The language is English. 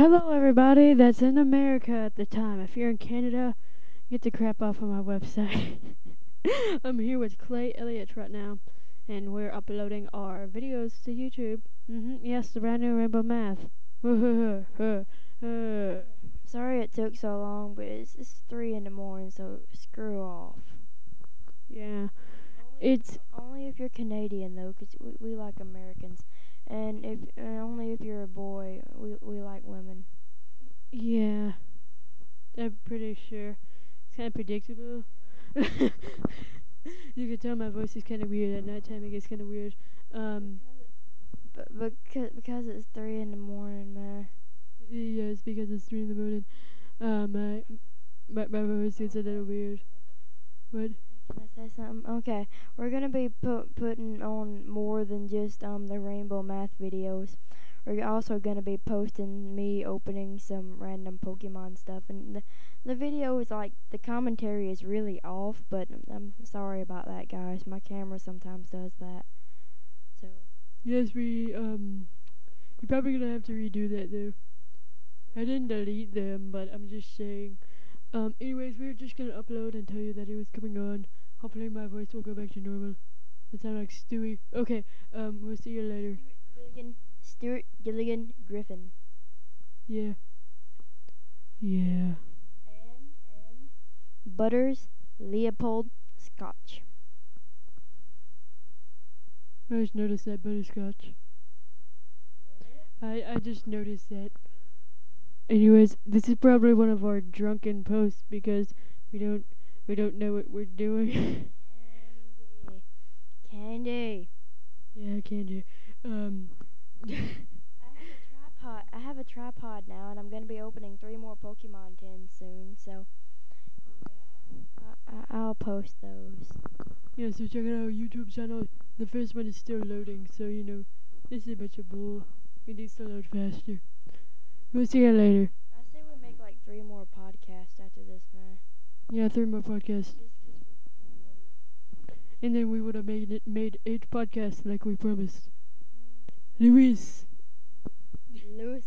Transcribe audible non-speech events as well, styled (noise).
Hello, everybody that's in America at the time. If you're in Canada, get the crap off of my website. (laughs) I'm here with Clay Elliott right now, and we're uploading our videos to YouTube. hmm Yes, the brand new Rainbow Math. (laughs) Sorry it took so long, but it's, it's three in the morning, so screw off. yeah, it's Only if you're Canadian though, 'cause we, we like Americans, and if and only if you're a boy, we we like women. yeah. I'm pretty sure it's kind of predictable. (laughs) you can tell my voice is kind of weird at nighttime. It gets kind of weird. Um, But because because it's three in the morning, man. yeah, it's because it's three in the morning. Um, my my, my voice gets a little weird. What? Say something? Okay, we're gonna be put putting on more than just um the rainbow math videos. We're also gonna be posting me opening some random Pokemon stuff, and the the video is like the commentary is really off, but I'm sorry about that, guys. My camera sometimes does that. So Yes, we um, you're probably gonna have to redo that though. I didn't delete them, but I'm just saying. Um, anyways, we're just gonna upload and tell you that it was coming on. Hopefully, my voice will go back to normal. It sound like Stewie. Okay. Um, we'll see you later. Stewart Gilligan, Stewart Gilligan Griffin. Yeah. Yeah. And and Butters Leopold Scotch. I just noticed that butterscotch. I I just noticed that. Anyways, this is probably one of our drunken posts because we don't we don't know what we're doing. (laughs) Candy. yeah, I can do. Um. (laughs) I have a tripod. I have a tripod now, and I'm gonna be opening three more Pokemon tins soon. So, yeah, I, I, I'll post those. Yeah, so check out our YouTube channel. The first one is still loading, so you know this is a bunch of bull. It needs to load faster. We'll see you later. I say we make like three more podcasts after this, man. Yeah, three more podcasts, and then we would have made it made eight podcasts like we promised. Luis. Lewis.